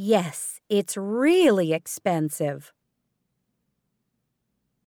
Yes, it's really expensive.